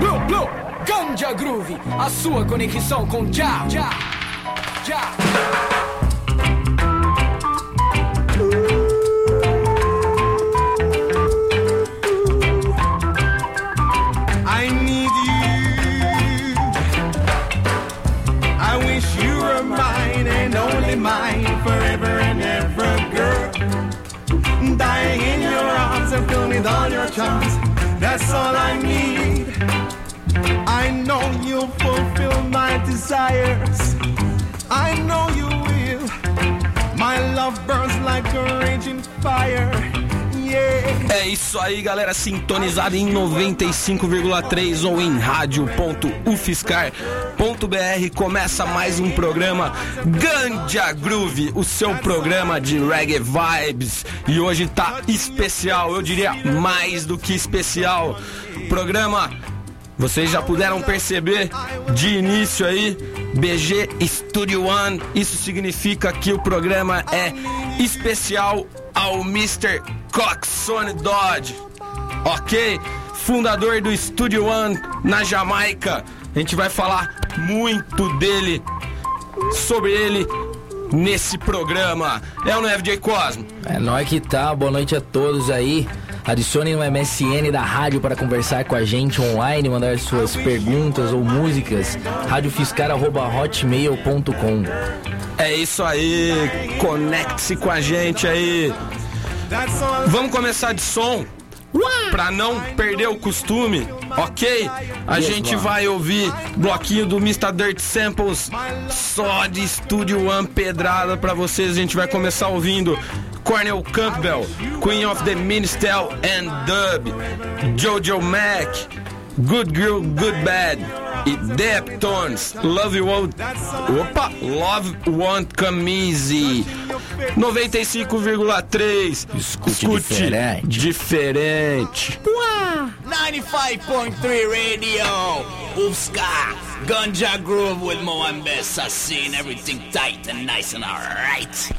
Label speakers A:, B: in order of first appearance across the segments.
A: Blue, Blue, Ganja Groove, a sua conexão com Já, Já, Já.
B: All your charms. That's all I need. I know you'll fulfill my desires. I know you will. My love burns like a raging fire.
C: É isso aí, galera, sintonizada em 95,3 ou em rádio.ufiscar.br. Começa mais um programa Ganja Groove, o seu programa de reggae vibes. E hoje tá especial, eu diria mais do que especial. Programa vocês já puderam perceber de início aí, BG Studio One. Isso significa que o programa é especial ao Mr. Coxone Dodge. Ok? Fundador do Studio One na Jamaica. A gente vai falar muito dele, sobre ele nesse programa. É o é, FJ Cosmo?
D: É nóis que tá, boa noite a todos aí. Adicione no MSN da rádio para conversar com a gente online, mandar suas perguntas ou músicas. radiofiscar.hotmail.com
C: É isso aí, conecte-se com a gente aí. Vamos começar de som? Pra não perder o costume, ok? A gente vai ouvir bloquinho do Mr. Dirt Samples só de Studio One pedrada pra vocês. A gente vai começar ouvindo Cornel Campbell, Queen of the Ministel and Dub, Jojo Mac, Good Girl, Good Bad e Deptones, Love You Won't, opa, Love Won't Come Easy. 95,3
D: Escute diferente.
C: diferente.
E: 95.3 Radio, Ufska, Ganja Groove with Moambe Assassin, everything tight and nice and alright.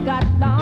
F: got lost.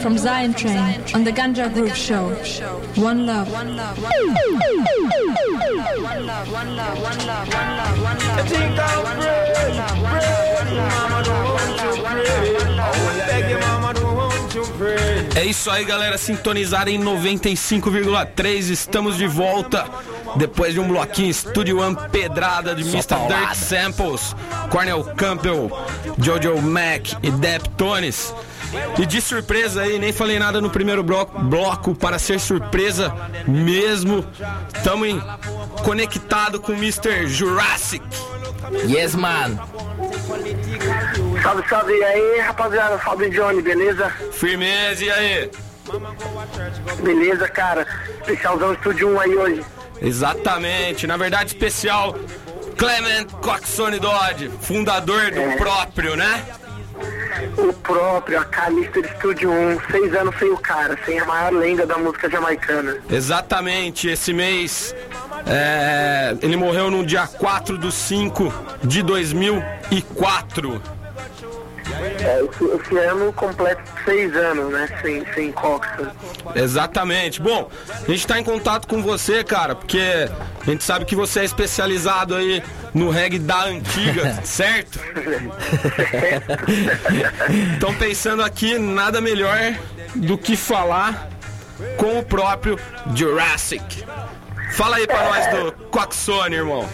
F: from Zion Train on the Ganja Show. One love.
C: É isso aí, galera. Sintonizada em 95,3. Estamos de volta depois de um bloquinho Studio One pedrada de Só Mr. Dirk Samples, Cornel Campbell, Jojo Mack e Deptones. Tones. E de surpresa aí, nem falei nada no primeiro bloco, bloco para ser surpresa mesmo. Estamos conectado com Mr. Jurassic.
D: Yes, man.
G: Salve, salve e aí, rapaziada. Salve, Johnny, beleza?
C: Firmeza, e aí?
G: Beleza, cara. Especialzão Estúdio 1 aí hoje.
C: Exatamente, na verdade especial Clement Coxone Dodge, fundador do
G: É.
C: próprio, né?
G: O próprio, a Calista Estúdio 1. Seis anos sem o cara, sem a maior lenda da música jamaicana.
C: Exatamente, esse mês é, ele morreu no dia 4 do 5 de 2004.
G: É, esse, esse ano completa seis anos, né? Sem, sem Coxa.
C: Exatamente. Bom, a gente tá em contato com você, cara, porque a gente sabe que você é especializado aí no reggae da antiga, certo? Então pensando aqui, nada melhor do que falar com o próprio Jurassic. Fala aí pra nós do Quacksone, irmão.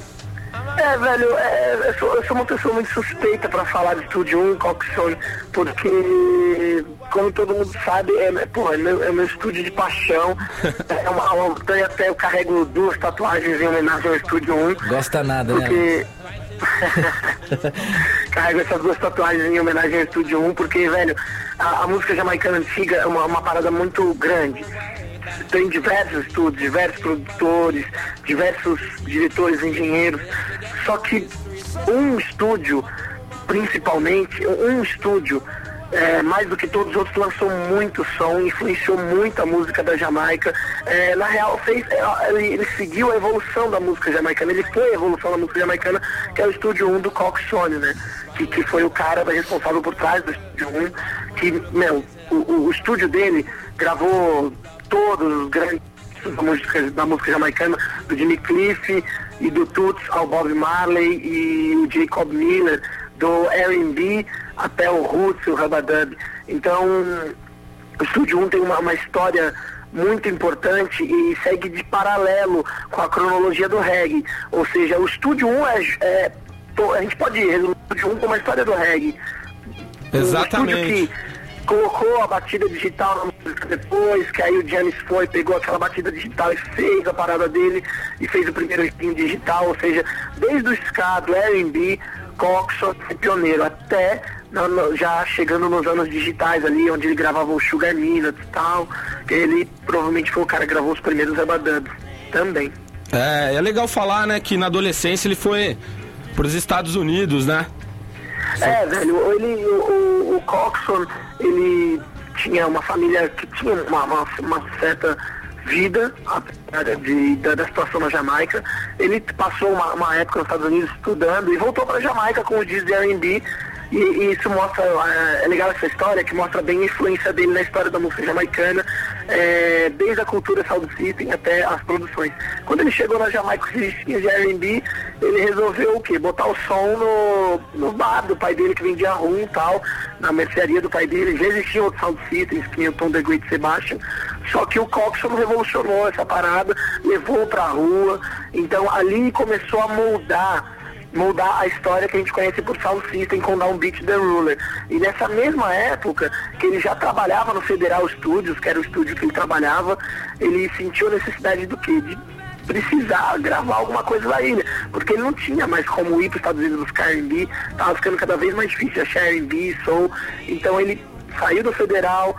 G: É, velho, é, eu, sou, eu sou uma pessoa muito suspeita pra falar de Estúdio 1 Coxone, porque, como todo mundo sabe, é, é, pô, é, meu, é meu estúdio de paixão. É uma, uma, então, até eu carrego duas tatuagens em homenagem ao Estúdio 1.
D: Gosta nada, né?
G: Porque. Carrego essas duas tatuagens em homenagem ao Estúdio 1, porque, velho, a, a música jamaicana antiga é uma, uma parada muito grande. Tem diversos estúdios, diversos produtores, diversos diretores, engenheiros. Só que um estúdio, principalmente, um estúdio, é, mais do que todos os outros, lançou muito som, influenciou muito a música da Jamaica. É, na real, fez, é, ele, ele seguiu a evolução da música jamaicana, ele foi a evolução da música jamaicana, que é o estúdio 1 do Coxone, né? Que, que foi o cara responsável por trás do estúdio 1, que, meu, o, o, o estúdio dele gravou todos os grandes da música, da música jamaicana, do Jimmy Cliff e do Toots ao Bob Marley e o Jacob Miller, do R&B até o Roots, o Rabadub. Então, o Estúdio 1 tem uma, uma história muito importante e segue de paralelo com a cronologia do reggae. Ou seja, o Estúdio 1 é, é a gente pode resumir o Estúdio 1 como a história do reggae.
C: Exatamente.
G: Um colocou a batida digital depois, que aí o James foi, pegou aquela batida digital e fez a parada dele e fez o primeiro ritmo digital, ou seja, desde o ska, do R&B, Coxon foi pioneiro, até já chegando nos anos digitais ali, onde ele gravava o Sugar Minutes e tal, ele provavelmente foi o cara que gravou os primeiros Abadubs também.
C: É, é legal falar, né, que na adolescência ele foi para os Estados Unidos, né?
G: É, velho, ele, o, o Coxon, ele tinha uma família que tinha uma, uma, uma certa vida apesar de, da, situação na Jamaica. Ele passou uma, uma, época nos Estados Unidos estudando e voltou para a Jamaica com o diz de R&B e, e, isso mostra, é, é, legal essa história, que mostra bem a influência dele na história da música jamaicana, é, desde a cultura Sound até as produções. Quando ele chegou na Jamaica com os de R&B, ele resolveu o quê? Botar o som no, no bar do pai dele que vendia rum e tal, na mercearia do pai dele. Já existiam outros Sound Systems, que o Tom The Great Sebastian, só que o Coxon revolucionou essa parada, levou pra rua, então ali começou a moldar mudar a história que a gente conhece por Sound System com Down Beat The Ruler. E nessa mesma época, que ele já trabalhava no Federal Studios, que era o estúdio que ele trabalhava, ele sentiu a necessidade do quê? De precisar gravar alguma coisa na ilha, porque ele não tinha mais como ir para os Estados Unidos buscar R&B, estava ficando cada vez mais difícil achar R&B, soul, então ele saiu do Federal,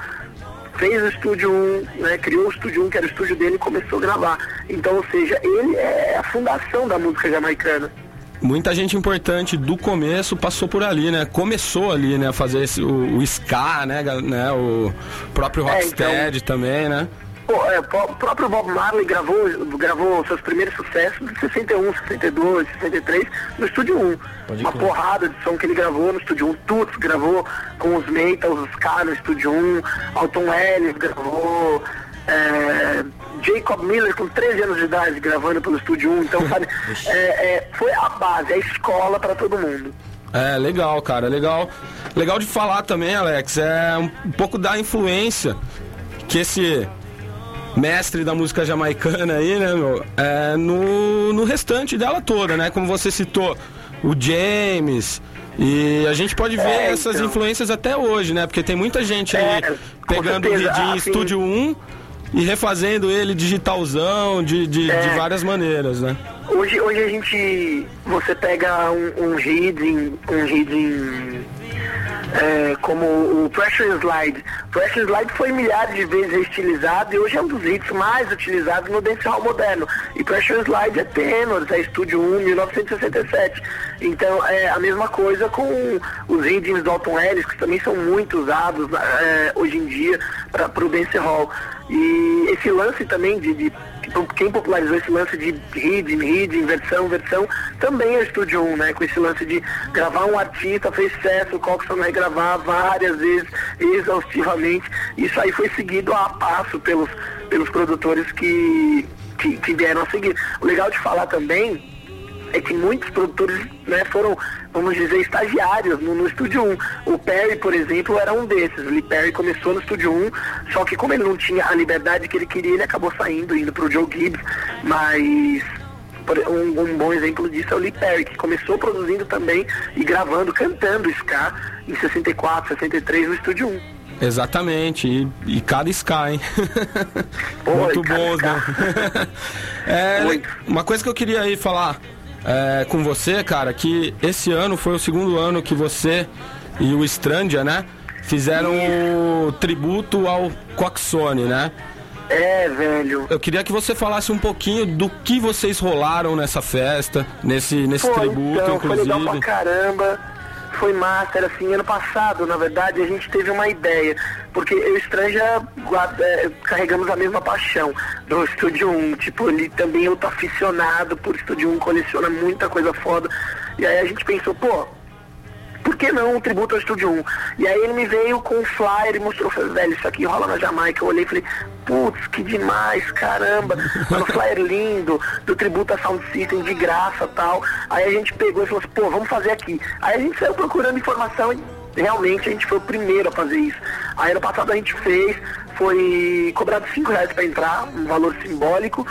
G: fez o Estúdio 1, né, criou o Estúdio 1, que era o estúdio dele, e começou a gravar. Então, ou seja, ele é a fundação da música jamaicana
C: muita gente importante do começo passou por ali, né? Começou ali, né? A fazer esse, o, o ska, né, né? O próprio Rocksteady é, então... também, né?
G: é, o próprio Bob Marley gravou, gravou seus primeiros sucessos em 61, 62, 63 no Estúdio 1. Pode Uma porrada de som que ele gravou no Estúdio 1. Tuts gravou com os Metals, os K no Estúdio 1. Alton Ellis gravou. É, Jacob Miller com 13 anos de idade gravando pelo Estúdio 1, então sabe, é, é, foi a base, a escola para todo mundo.
C: É, legal, cara, legal. Legal de falar também, Alex, é um pouco da influência que esse mestre da música jamaicana aí, né, meu, é no, no restante dela toda, né? Como você citou, o James, e a gente pode ver é, essas então. influências até hoje, né? Porque tem muita gente aí é, pegando o Didi em Estúdio 1 e refazendo ele digitalzão de, de, é. de, várias maneiras, né?
G: Hoje, hoje a gente. Você pega um, um reading, um reading é, como o Pressure Slide. Pressure Slide foi milhares de vezes estilizado e hoje é um dos hits mais utilizados no dancehall moderno. E Pressure Slide é Tenors, é Estúdio 1, 1967. Então é a mesma coisa com os readings do Alton Ellis, que também são muito usados é, hoje em dia para o dancehall. E esse lance também de, de quem popularizou esse lance de reading, reading, versão, versão, também é o Estúdio 1, né? Com esse lance de gravar um artista, fez sucesso, o Coxon gravar várias vezes, exaustivamente. Isso aí foi seguido a passo pelos, pelos produtores que, que, que vieram a seguir. O legal de falar também é que muitos produtores né, foram, vamos dizer, estagiários no, no Estúdio 1. O Perry, por exemplo, era um desses. O Lee Perry começou no Estúdio 1, só que como ele não tinha a liberdade que ele queria, ele acabou saindo, indo pro Joe Gibbs, mas um, um, bom exemplo disso é o Lee Perry, que começou produzindo também e gravando, cantando ska em 64, 63 no Estúdio 1.
C: Exatamente, e, e cada Ska, hein?
G: Oi,
C: Muito bom, né? é, uma coisa que eu queria aí falar é, com você, cara, que esse ano foi o segundo ano que você e o Strandia, né? Fizeram o tributo ao Coxone, né?
G: É, velho.
C: Eu queria que você falasse um pouquinho do que vocês rolaram nessa festa, nesse, nesse
G: Pô,
C: tributo,
G: então, foi legal pra
C: inclusive.
G: caramba. Foi massa, assim, ano passado, na verdade, a gente teve uma ideia, porque eu e o Stranja guarda- é, carregamos a mesma paixão do Estúdio 1, tipo, ele também é outro aficionado por Estúdio 1, coleciona muita coisa foda, e aí a gente pensou, pô, por que não um tributo ao Estúdio 1? E aí ele me veio com um flyer e mostrou, falei, velho, isso aqui rola na Jamaica. Eu olhei e falei, putz, que demais, caramba. Um flyer lindo, do tributo a Sound System, de graça tal. Aí a gente pegou e falou assim, pô, vamos fazer aqui. Aí a gente saiu procurando informação e realmente a gente foi o primeiro a fazer isso. Aí ano passado a gente fez, foi cobrado 5 reais para entrar, um valor simbólico.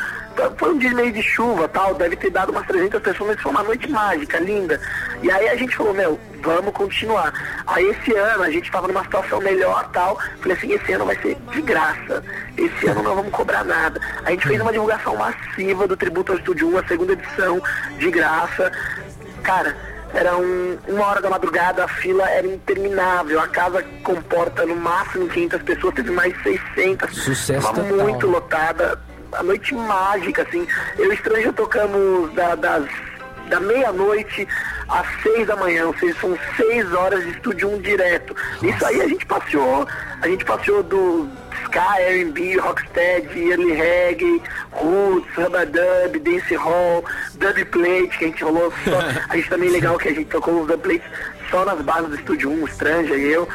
G: Foi um dia meio de chuva tal, deve ter dado umas 300 pessoas, mas foi uma noite mágica, linda. E aí a gente falou, meu, vamos continuar. Aí esse ano a gente estava numa situação melhor tal, falei assim, esse ano vai ser de graça. Esse ano não vamos cobrar nada. A gente fez uma divulgação massiva do Tributo ao Estúdio 1, a segunda edição, de graça. Cara, era um- uma hora da madrugada, a fila era interminável. A casa comporta no máximo 500 pessoas, teve mais de 600.
D: Sucesso
G: Tava
D: total.
G: muito lotada. A noite mágica, assim. Eu e o Estranho tocamos da, das, da meia-noite às seis da manhã, ou seja, são seis horas de estúdio um direto. Isso aí a gente passeou, a gente passeou do Sky, R&B, Rocksteady, Early Reggae, Roots, Rubber Dub, Dance Hall, Dub Plate, que a gente rolou só. A gente também é legal que a gente tocou os Dub Plates só nas bases do Estúdio 1, o Stranja e eu.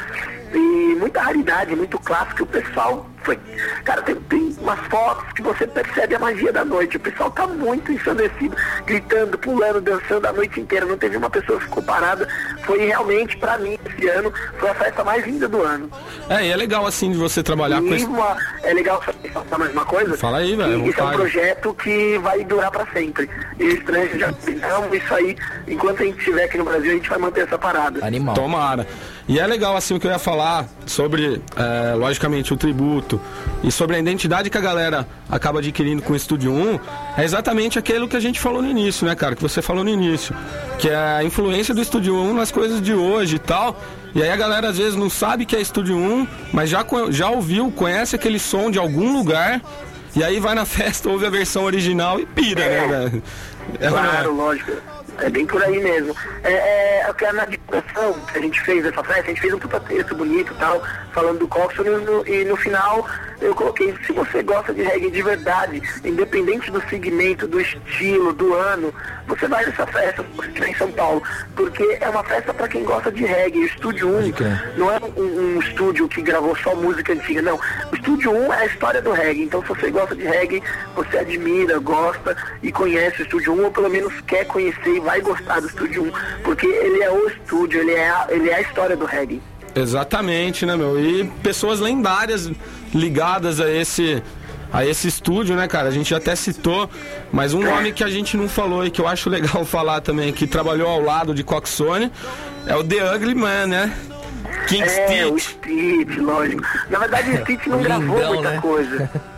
G: E muita raridade, muito clássico. O pessoal foi. Cara, tem, tem umas fotos que você percebe a magia da noite. O pessoal tá muito ensandecido, gritando, pulando, dançando a noite inteira. Não teve uma pessoa que ficou parada. Foi realmente, pra mim, esse ano, foi a festa mais linda do ano.
C: É, e é legal assim de você trabalhar com
G: E
C: esse.
G: uma, é legal falar mais uma coisa?
C: Fala aí, velho,
G: Isso é um projeto que vai durar pra sempre. E o estranho já não, isso aí, enquanto a gente estiver aqui no Brasil, a gente vai manter essa parada.
D: Animal.
C: Tomara. E é legal assim o que eu ia falar sobre, é, logicamente, o tributo e sobre a identidade que a galera acaba adquirindo com o Estúdio 1. É exatamente aquilo que a gente falou no início, né, cara? Que você falou no início. Que é a influência do Estúdio 1 nas coisas de hoje e tal. E aí a galera às vezes não sabe que é Estúdio 1, mas já, já ouviu, conhece aquele som de algum lugar. E aí vai na festa, ouve a versão original e pira, né, velho? É,
G: Claro, lógico. É bem por aí mesmo. É, é, é que na divulgação que a gente fez dessa festa, a gente fez um puta texto bonito e tal, falando do Coxon e no, e no final eu coloquei, se você gosta de reggae de verdade, independente do segmento, do estilo, do ano, você vai nessa festa se você estiver em São Paulo. Porque é uma festa pra quem gosta de reggae. O Estúdio 1
D: crer.
G: não é um, um estúdio que gravou só música antiga, não. O Estúdio 1 é a história do reggae. Então, se você gosta de reggae, você admira, gosta e conhece o Estúdio 1, ou pelo menos quer conhecer e vai gostar do Estúdio 1, porque ele é o estúdio, ele é a, ele é a história do reggae.
C: Exatamente, né, meu? E pessoas lendárias ligadas a esse a esse estúdio, né, cara? A gente até citou, mas um nome que a gente não falou e que eu acho legal falar também, que trabalhou ao lado de Coxone, é o The Ugly Man, né? King
G: É, o
C: Stitch.
G: Stitch, lógico. Na verdade, o Stitch não gravou
D: Lindão,
G: muita
D: né?
G: coisa.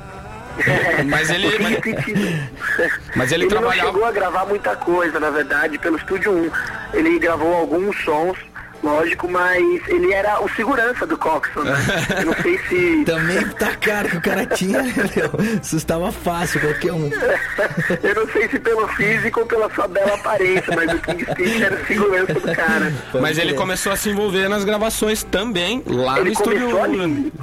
C: Mas ele- mas- Mas ele trabalhava-
G: não chegou a gravar muita coisa, na verdade, pelo Estúdio 1. Ele gravou alguns sons, lógico, mas ele era o segurança do Coxon. né? Eu não sei se...
D: Também tá caro que o cara tinha, né, meu? Assustava fácil qualquer um.
G: Eu não sei se pelo físico ou pela sua bela aparência, mas o King Stitch era o segurança do cara.
C: Mas ele começou a se envolver nas gravações também, lá no
G: Ele
C: estúdio
G: começou
C: 1.
G: ali.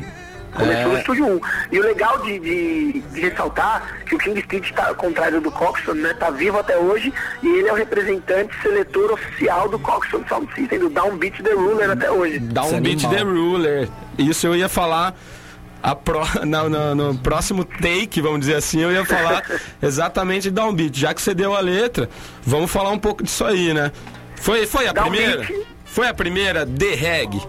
G: Começou
C: É.
G: no Estúdio 1. E o legal de, de- de ressaltar que o King Stitch, tá, ao contrário do Coxon, né, tá vivo até hoje e ele é o representante seletor oficial do Coxon Sound System, do Downbeat The Ruler até hoje.
C: Downbeat the Ruler. Isso eu ia falar a pro- na- no, no próximo take, vamos dizer assim, eu ia falar exatamente de Downbeat. Já que você deu a letra, vamos falar um pouco disso aí, né? Foi, foi a
G: Downbeat.
C: primeira? Foi a primeira The Reg?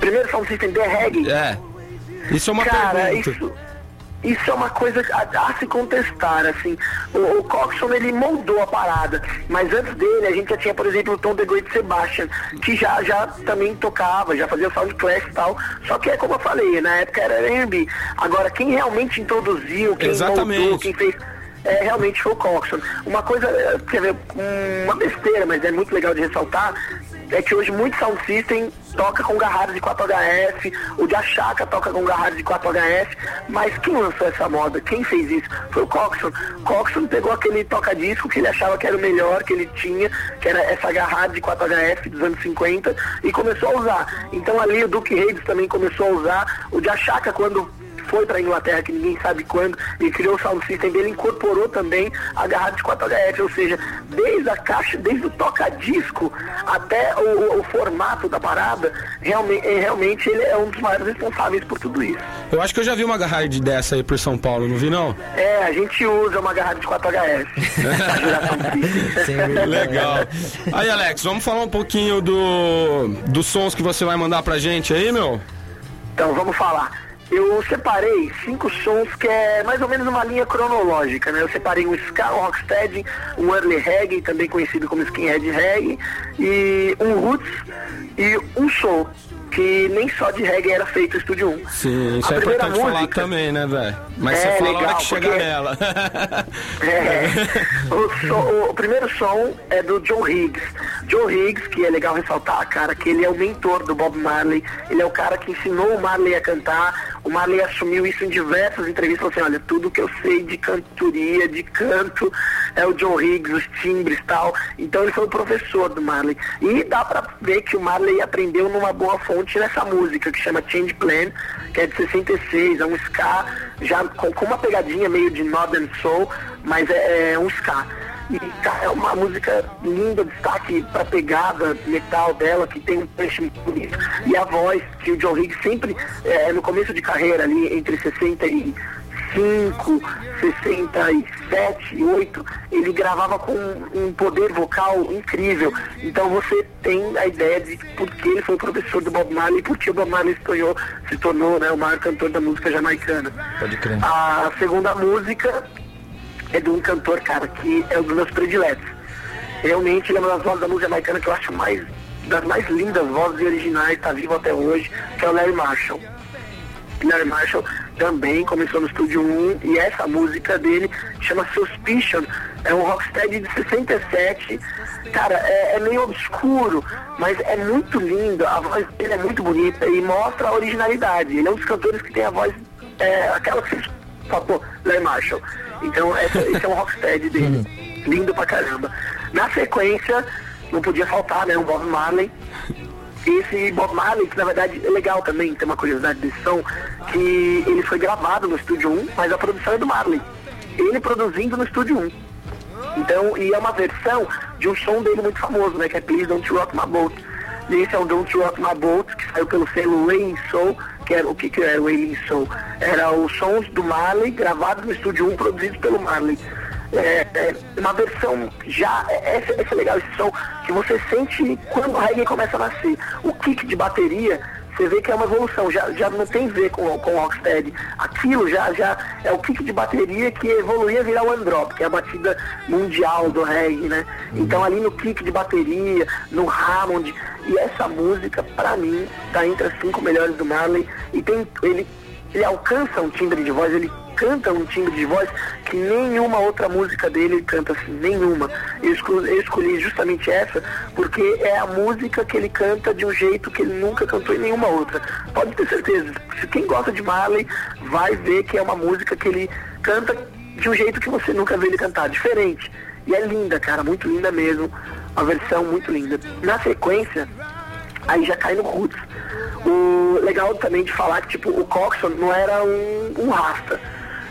G: Primeiro Sound System The Reggae.
C: É. Isso é uma
G: Cara,
C: pergunta.
G: isso, isso é uma coisa a, a se contestar, assim. O, o Coxon, ele moldou a parada, mas antes dele a gente já tinha, por exemplo, o Tom The Great Sebastian, que já, já também tocava, já fazia sound class e tal, só que é como eu falei, na época era R&B. Agora, quem realmente introduziu, quem
C: Exatamente.
G: moldou, quem fez... É, realmente foi o Coxon. Uma coisa, é, quer ver, uma besteira, mas é muito legal de ressaltar, é que hoje muito sound system toca com garradas de 4HF, o de Achaca toca com garradas de 4HF, mas quem lançou essa moda? Quem fez isso? Foi o Coxon. Coxon pegou aquele toca-disco que ele achava que era o melhor que ele tinha, que era essa garrada de 4HF dos anos 50, e começou a usar. Então ali o Duke Hayes também começou a usar, o de Achaca quando foi para Inglaterra, que ninguém sabe quando, e criou o sound system dele, incorporou também a garrafa de 4HF, ou seja, desde a caixa, desde o toca-disco até o, o- o formato da parada, realmente, realmente ele é um dos maiores responsáveis por tudo isso.
C: Eu acho que eu já vi uma garrafa dessa aí por São Paulo, não vi não?
G: É, a gente usa uma garrafa de 4HF. a geração system.
D: Sem dúvida.
C: Legal. Aí, Alex, vamos falar um pouquinho do dos sons que você vai mandar pra gente aí, meu?
G: Então vamos falar. Eu separei cinco sons que é mais ou menos uma linha cronológica, né? Eu separei um ska, um rocksteady, um early reggae, também conhecido como skinhead reggae, e um roots e um show que nem só de reggae era feito no Estúdio 1.
C: Sim, isso
G: A
C: é importante falar
G: música-
C: também, né, velho? Mas
G: É,
C: você fala a hora
G: legal,
C: que chegar
G: porque-
C: nela.
G: É. O, som- o primeiro som é do John Higgs. John Higgs, que é legal ressaltar, cara, que ele é o mentor do Bob Marley. Ele é o cara que ensinou o Marley a cantar. O Marley assumiu isso em diversas entrevistas. Falou assim, olha, tudo que eu sei de cantoria, de canto, é o John Higgs, os timbres e tal. Então ele foi o professor do Marley. E dá pra ver que o Marley aprendeu numa boa fonte nessa música, que chama Change Plan, que é de 66, é um ska, já com, com uma pegadinha meio de Northern Soul, mas é, é um ska. E é uma música linda, destaque pra pegada metal dela, que tem um punch muito bonito. E a voz, que o John Higgs sempre, é, no começo de carreira ali, entre 65, 67, 8, ele gravava com um poder vocal incrível. Então você tem a ideia de por que ele foi professor do Bob Marley e por que o Bob Marley se tornou, se tornou né, o maior cantor da música jamaicana.
D: Pode crer.
G: A segunda música é de um cantor, cara, que é um dos meus prediletos. Realmente ele é uma das vozes da música jamaicana que eu acho mais das mais lindas vozes originais, tá vivo até hoje, que é o Larry Marshall. Larry Marshall também começou no Estúdio 1 e essa música dele chama Suspicion. É um rocksteady de 67. Cara, é, é meio obscuro, mas é muito lindo. A voz dele é muito bonita e mostra a originalidade. Ele é um dos cantores que tem a voz, é, aquela que você fala, pô, Larry Marshall. Então essa- esse é um rocksteady dele. Lindo pra caramba. Na sequência, não podia faltar, né? O Bob Marley. Esse Bob Marley, que na verdade é legal também, tem uma curiosidade desse som, que ele foi gravado no Estúdio 1, mas a produção é do Marley. Ele produzindo no Estúdio 1. Então, e é uma versão de um som dele muito famoso, né? Que é Please Don't Rock My Boat. E esse é o Don't Rock My Boat, que saiu pelo selo Wailing Soul, que era o que, que era o Wailing Soul? Era os sons do Marley gravados no Estúdio 1, produzidos pelo Marley. É, é uma versão já, é, esse, esse é legal esse som, que você sente quando o reggae começa a nascer. O kick de bateria, você vê que é uma evolução, já, já não tem a ver com, com o Rocksteady. Aquilo já, já é o kick de bateria que evoluía a virar o Androp, que é a batida mundial do reggae, né? Então ali no kick de bateria, no Hammond, e essa música, pra mim, tá entre as cinco melhores do Marley, e tem, ele, ele alcança um timbre de voz, ele canta um timbre de voz que nenhuma outra música dele canta assim, nenhuma. Eu escolhi, eu escolhi justamente essa porque é a música que ele canta de um jeito que ele nunca cantou em nenhuma outra. Pode ter certeza, se quem gosta de Marley vai ver que é uma música que ele canta de um jeito que você nunca vê ele cantar, diferente. E é linda, cara, muito linda mesmo. Uma versão muito linda. Na sequência, aí já cai no roots. O legal também de falar que tipo, o Coxon não era um, um rasta.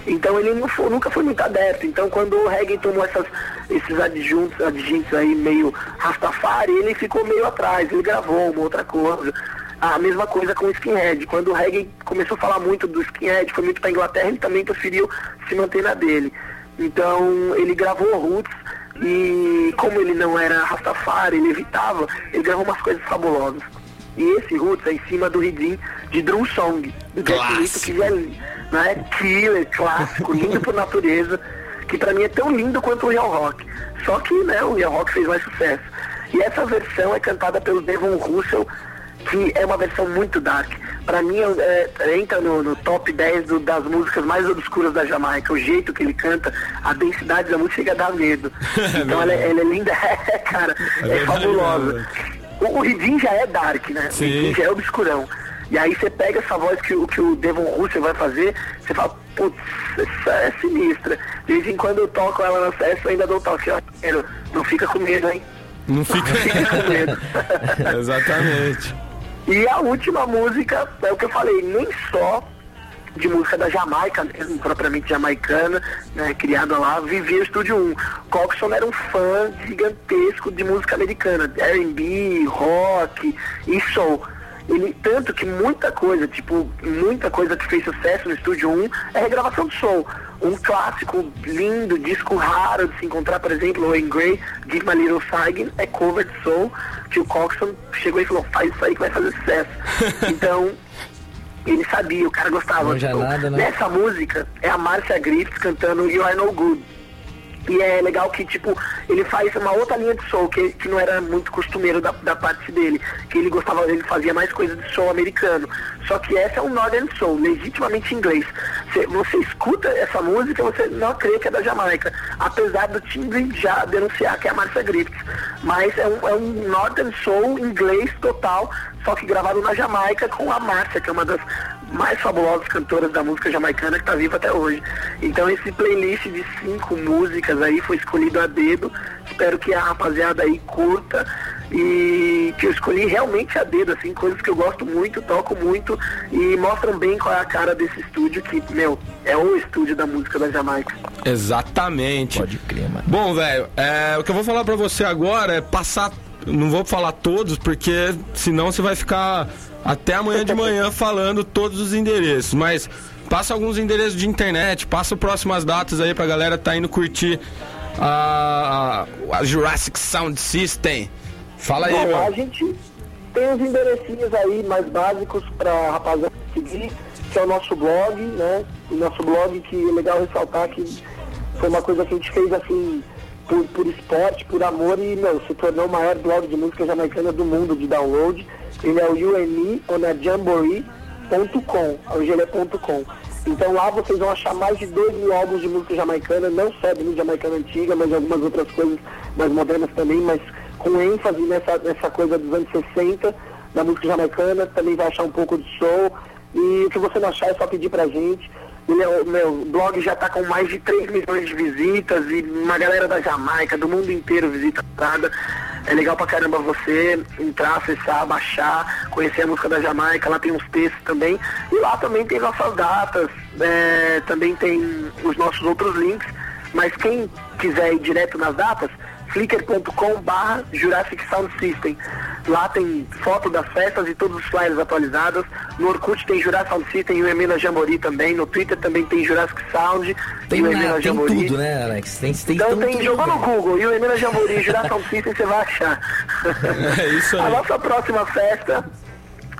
G: Então ele foi- nunca foi muito adepto. Então quando o reggae tomou essas, esses adjuntos, adjuntos aí meio Rastafari, ele ficou meio atrás, ele gravou uma outra coisa. A mesma coisa com o skinhead. Quando o reggae começou a falar muito do skinhead, foi muito pra Inglaterra, ele também preferiu se manter na dele. Então ele gravou Roots e como ele não era Rastafari, ele evitava, ele gravou umas coisas fabulosas. E esse Roots é em cima do Ridim de Drum Song, do Jack. Lito, que é né, killer, clássico, lindo por natureza, que pra mim é tão lindo quanto o Real Rock. Só que né, o Real Rock fez mais sucesso. E essa versão é cantada pelo Devon Russell, que é uma versão muito dark. Pra mim é, é, entra no, no top 10 do- das músicas mais obscuras da Jamaica. O jeito que ele canta, a densidade da música chega a dar medo. Então ela, é- ela é linda, é, cara, é,
C: verdade,
G: fabulosa. O, o Ridim já é dark, né?
C: Sim.
G: O Ridim já é obscurão. E aí você pega essa voz que, o- que o Devon Russell vai fazer, você fala, putz, essa é sinistra. De vez em quando eu toco ela na festa, eu ainda dou um toque, ó, não fica com medo, hein?
C: Não fica.
G: Fica com medo.
C: Exatamente.
G: E a última música é o que eu falei, nem só de música da Jamaica mesmo, propriamente jamaicana, né, criada lá, vivia o Estúdio 1. Coxon era um fã gigantesco de música americana, R&B, rock e soul. Ele, tanto que muita coisa, tipo, muita coisa que fez sucesso no Estúdio 1 é regravação de soul. Um clássico lindo, disco raro de se encontrar, por exemplo, o Grey, Give My Little Sign, é cover de soul, que o Coxon chegou e falou, faz isso aí que vai fazer sucesso. Então, ele sabia, o cara gostava.
D: Manja
G: Tipo,
D: nada, né?
G: Nessa música é a Márcia Griffiths cantando You Are No Good. E é legal que, tipo, ele faz uma outra linha de soul, que, que não era muito costumeiro da, da parte dele. Que ele gostava, ele fazia mais coisa de soul americano. Só que essa é um Northern Soul, legitimamente inglês. Você, você escuta essa música, você não crê que é da Jamaica. Apesar do timbre já denunciar que é a Márcia Griffiths. Mas é um, é um Northern Soul inglês total, só que gravado na Jamaica com a Márcia, que é uma das mais fabulosas cantoras da música jamaicana que está viva até hoje. Então esse playlist de cinco músicas aí foi escolhido a dedo. Espero que a rapaziada aí curta e que eu escolhi realmente a dedo, assim, coisas que eu gosto muito, toco muito e mostram bem qual é a cara desse estúdio que, meu, é o estúdio da música da Jamaica.
C: Exatamente.
D: Pode crer, mano.
C: Bom, velho, é, o que eu vou falar pra você agora é passar. Não vou falar todos, porque senão você vai ficar até amanhã de manhã falando todos os endereços. Mas passa alguns endereços de internet, passa próximas datas aí pra galera tá indo curtir a, a Jurassic Sound System. Fala aí,
G: Bom, a gente tem os enderecinhos aí mais básicos para rapaziada seguir, que é o nosso blog, né? O nosso blog que é legal ressaltar que foi uma coisa que a gente fez assim por, por esporte, por amor e meu, se tornou o maior blog de música jamaicana do mundo de download. Ele é o UME ou na Jamboree.com, hoje ele é. Então lá vocês vão achar mais de 2 mil álbuns de música jamaicana, não só de música jamaicana antiga, mas algumas outras coisas mais modernas também, mas com ênfase nessa, nessa coisa dos anos 60 da música jamaicana, também vai achar um pouco de soul. E o que você não achar é só pedir pra gente. O meu blog já está com mais de 3 milhões de visitas e uma galera da Jamaica, do mundo inteiro visita nada. É legal pra caramba você entrar, acessar, baixar, conhecer a música da Jamaica, lá tem uns textos também. E lá também tem nossas datas, é, também tem os nossos outros links. Mas quem quiser ir direto nas datas, flickr.com barra Jurassic Sound System. Lá tem foto das festas e todos os flyers atualizados. No Orkut tem Jurassic Sound System e o Emina Jamboree também. No Twitter também tem Jurassic Sound
D: Tem,
G: e o
D: na-
G: Emina
D: tem tudo, né, Alex? Tem, tem,
G: Então
D: tem tudo,
G: jogou no? Google e o Emina Jamboree e Jurassic Sound System você vai achar.
C: É isso aí.
G: A nossa próxima festa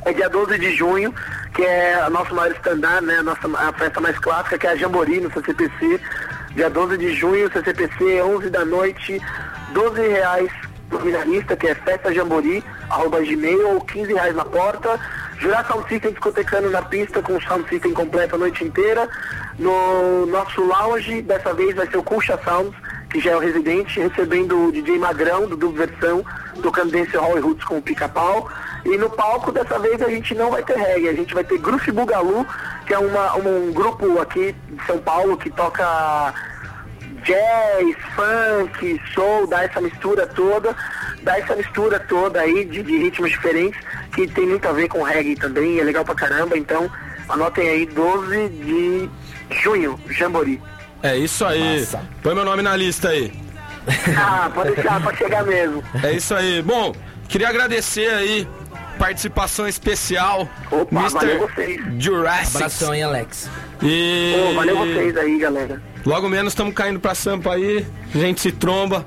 G: é dia 12 de junho, que é a nossa maior standard, né? A nossa a festa mais clássica, que é a Jamboree no CCPC. Dia 12 de junho, CCPC, 11 da noite, 12 reais nominalista, que é festa jamboree, arroba gmail, ou 15 reais na porta. Jurar Sound System discotecando na pista com o Sound System completo a noite inteira. No nosso lounge, dessa vez vai ser o Kucha Sounds, que já é o residente, recebendo o DJ Magrão, do Dub Versão, tocando Dance Hall e Roots com o pica-pau. E no palco, dessa vez, a gente não vai ter reggae, a gente vai ter Groove Bugalu, que é uma, um grupo aqui de São Paulo que toca jazz, funk, soul, dá essa mistura toda, dá essa mistura toda aí de, de ritmos diferentes. que tem muito a ver com reggae também, é legal pra caramba, então anotem aí 12 de junho, Jambori.
C: É isso aí.
D: Massa.
C: Põe meu nome na lista aí.
G: Ah, pode deixar, pode chegar mesmo.
C: É isso aí. Bom, queria agradecer aí participação especial
G: Opa, valeu vocês.
C: Jurassic.
D: Abração, hein, Alex?
C: E
G: Pô, valeu vocês aí, galera.
C: Logo menos estamos caindo pra Sampa aí. A gente se tromba.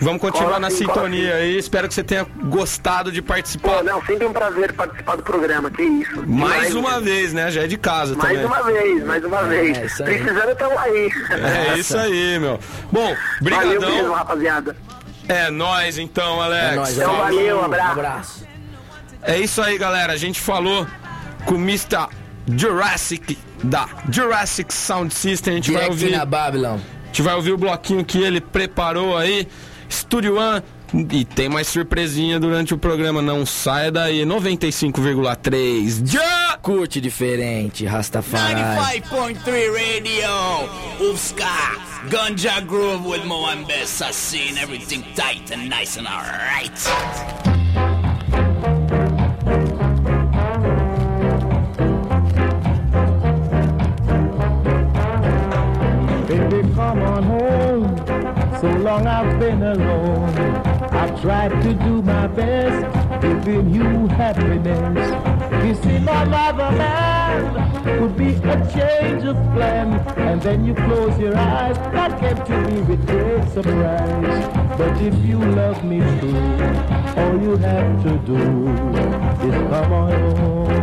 C: Vamos continuar
G: Cola
C: na
G: sim,
C: sintonia aí. Espero que você tenha gostado de
G: Pô,
C: participar
G: não, sempre um prazer participar do programa, que isso.
C: mais
G: Demais,
C: uma vez, né? Já é de casa
G: Mais
C: também.
G: uma vez, mais uma vez.
D: isso aí.
G: Precisando, estamos aí.
C: É isso aí, meu. Bom,
G: Valeu mesmo,
C: brigadão.
G: rapaziada.
C: É nóis então, Alex.
D: É nóis,
G: Então, valeu,
D: Um
G: abraço.
D: abraço.
C: É isso aí, galera. A gente falou com o Mr. Jurassic da Jurassic Sound System. A gente vai
D: Direct
C: ouvir,
D: na Babylon.
C: a gente vai ouvir o bloquinho que ele preparou aí. Studio One. E tem mais surpresinha durante o programa. Não saia daí. 95,3. Já!
D: Curte diferente, Rastafari.
E: 95.3 Radio, Ufska, Ganja Groove with Moambe Assassin, everything tight and nice and alright.
B: Long I've been alone. I've tried to do my best, giving you happiness. You see, no other man could be a change of plan. And then you close your eyes, that came to me with great surprise. But if you love me true, all you have to do is come on home.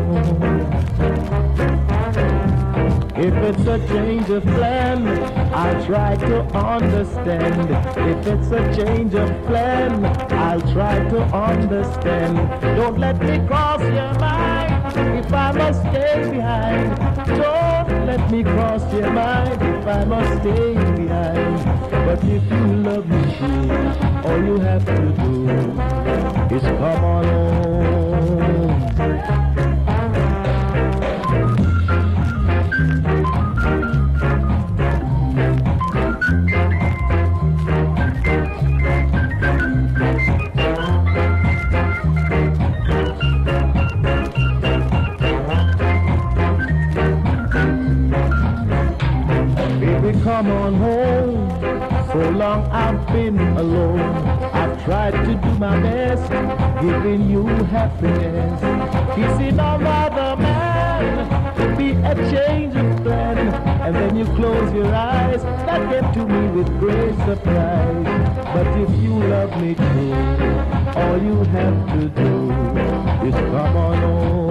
B: If it's a change of plan, I'll try to understand. If it's a change of plan, I'll try to understand. Don't let me cross your mind if I must stay behind. Don't let me cross your mind if I must stay behind. But if you love me all you have to do is come on home. Come on home. So long I've been alone. I've tried to do my best, giving you happiness. Kissing another man could be a change of plan. And then you close your eyes. That came to me with great surprise. But if you love me true, all you have to do is come on home.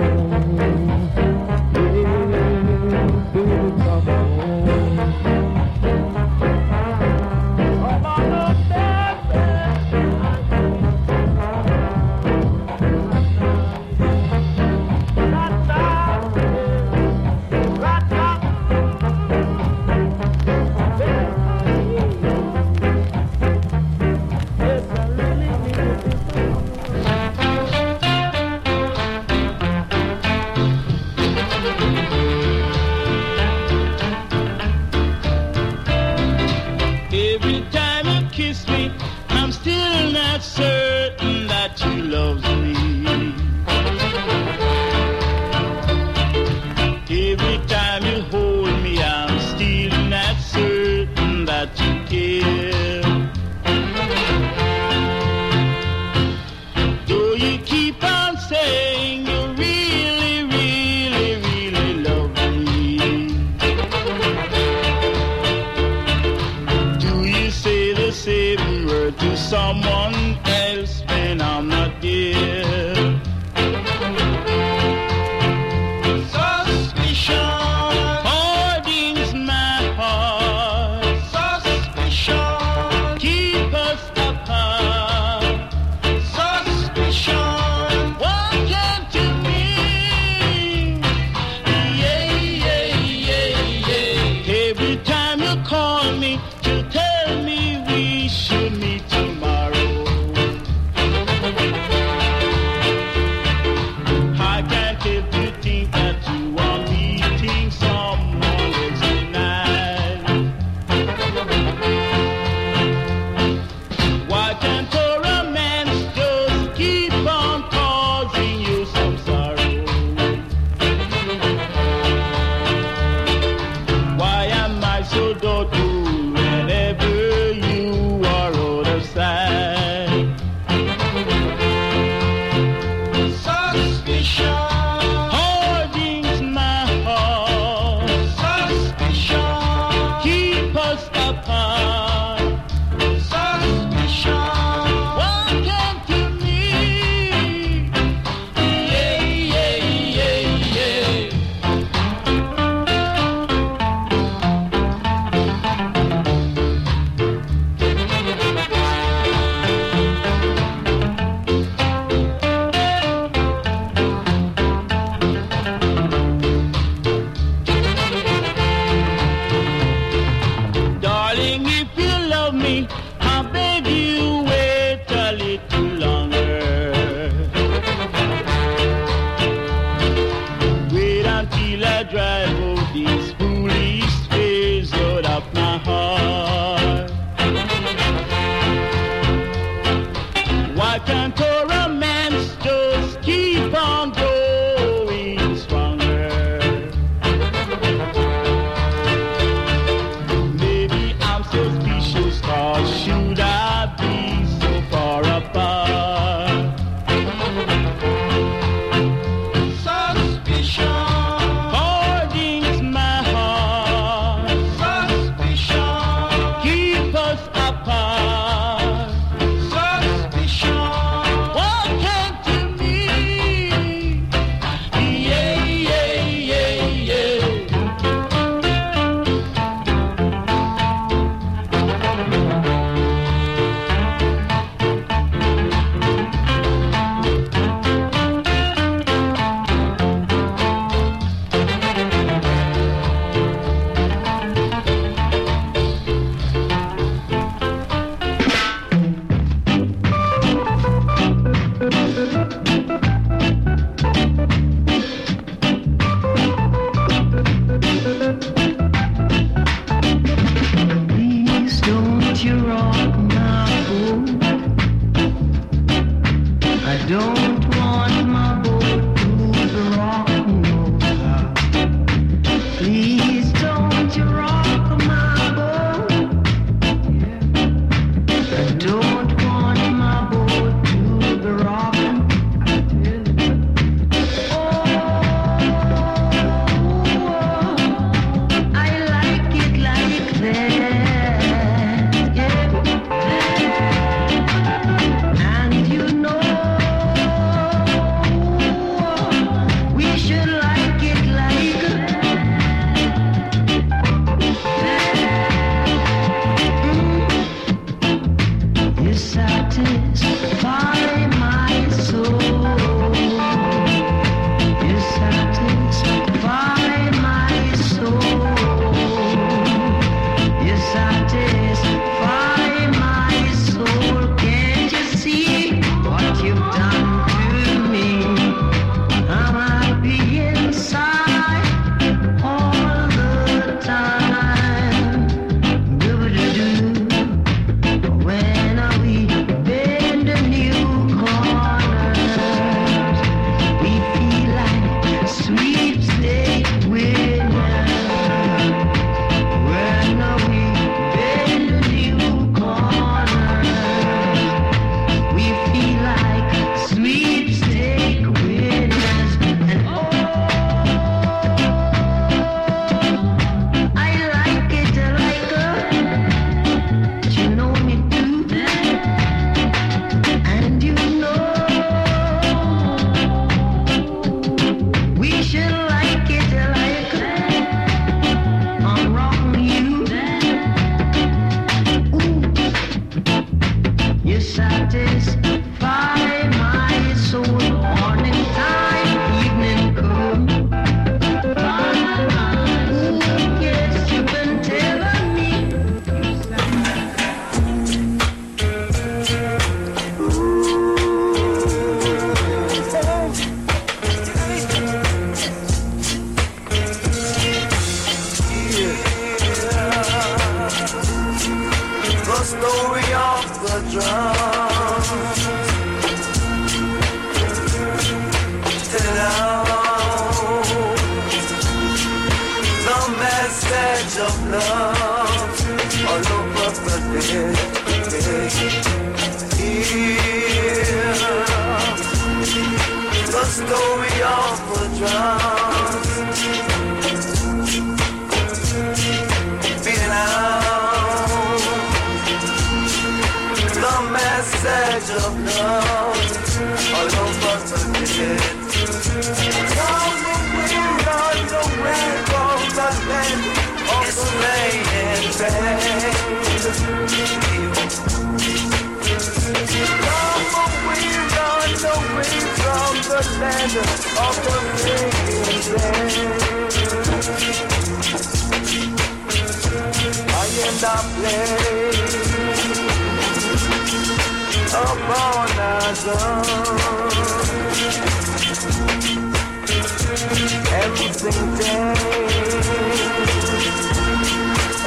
A: Everything changed.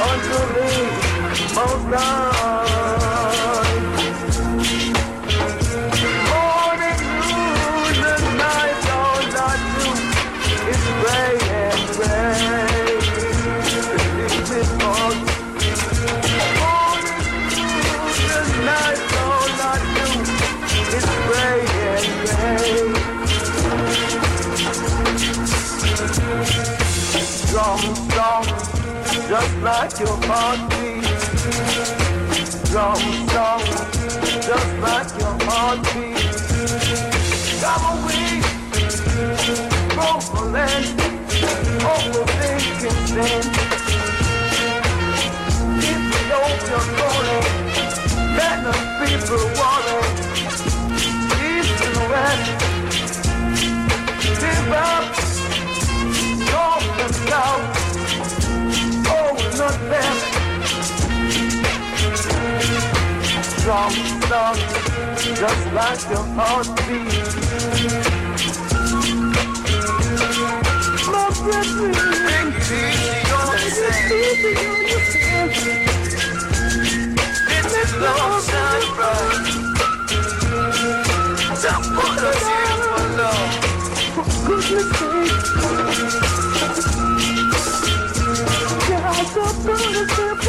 A: Until the most like your heartbeat. Drum, drum, just like your heartbeat. Come away from the land, overthinking sin. If you know you're calling, let the people worry. East and west, give up Drum, just like your heartbeat. My brethren, take it easy on. Don't put us in for love. For goodness sake. Drum.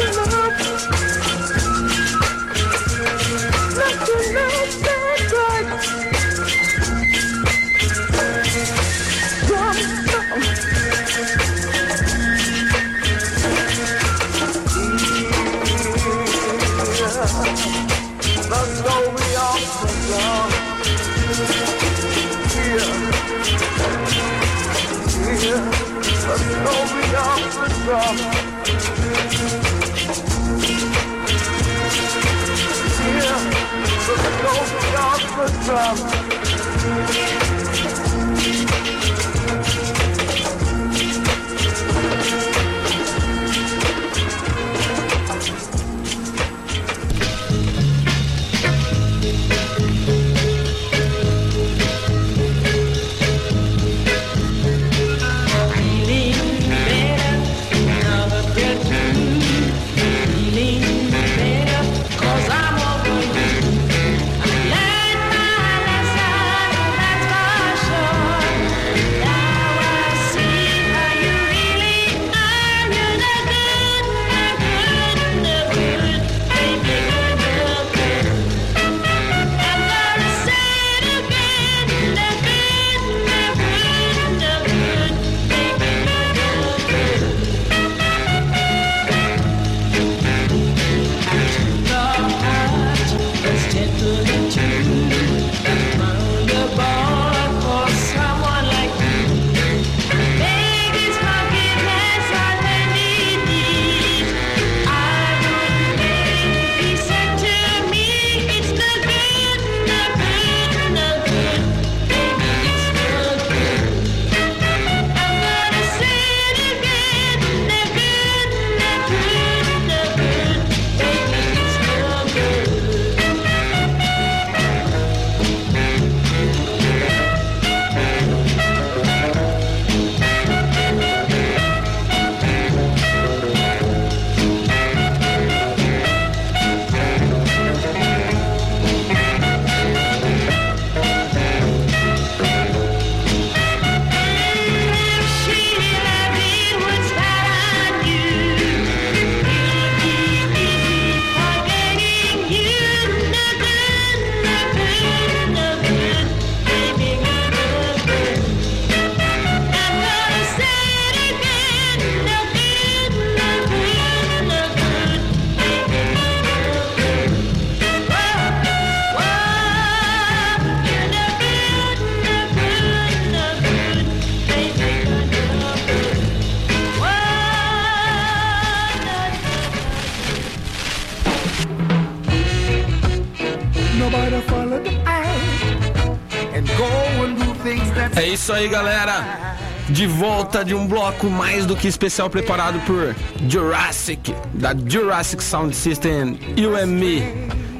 C: Volta de um bloco mais do que especial preparado por Jurassic, da Jurassic Sound System, You and Me,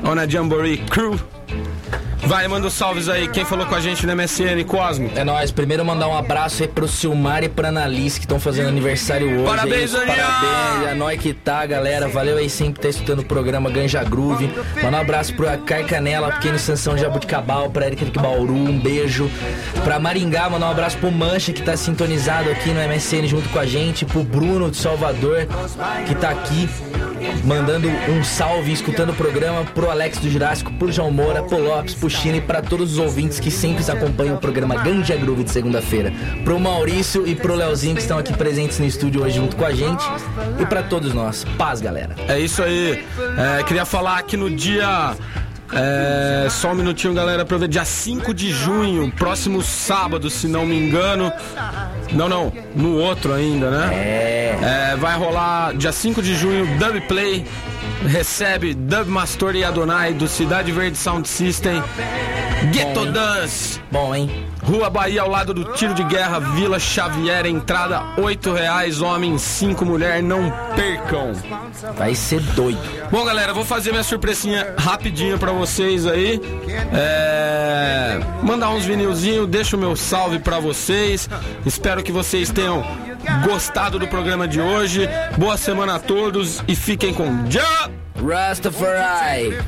C: on a Jamboree Crew. Vai, manda os salves aí. Quem falou com a gente no MSN, Cosmo?
D: É nóis. Primeiro mandar um abraço aí pro Silmar e pra Annalise que estão fazendo aniversário hoje.
C: Parabéns,
D: aí.
C: Daniel!
D: Parabéns. É nóis que tá, galera. Valeu aí sempre tá escutando o programa Ganja Groove. Mandar um abraço pra Carcanela, pequena extensão Jabuticabal, pra Erika de Bauru, um beijo. Pra Maringá, mandar um abraço pro Mancha que tá sintonizado aqui no MSN junto com a gente. Pro Bruno de Salvador que tá aqui mandando um salve, escutando o programa pro Alex do Jurássico, pro João Moura, pro Lopes, pro China e pra todos os ouvintes que sempre acompanham o programa Ganja Groove de segunda-feira. Pro Maurício e pro Leozinho que estão aqui presentes no estúdio hoje junto com a gente. E pra todos nós. Paz, galera.
C: É isso aí. É, queria falar que no dia. É, só um minutinho, galera, pra ver. Dia 5 de junho, próximo sábado, se não me engano. Não, não, no outro ainda, né? É. vai rolar dia 5 de junho, Dub Play. Recebe Dub Master e Adonai do Cidade Verde Sound System. Ghetto Dance.
D: Bom, hein?
C: Rua Bahia, ao lado do tiro de guerra, Vila Xavier, entrada oito reais, homem, cinco mulher, não percam.
D: Vai ser doido.
C: Bom, galera, vou fazer minha surpresinha rapidinho pra vocês aí. É... Mandar uns vinilzinhos, deixo o meu salve pra vocês. Espero que vocês tenham gostado do programa de hoje. Boa semana a todos e fiquem com Já!
D: Rastafari.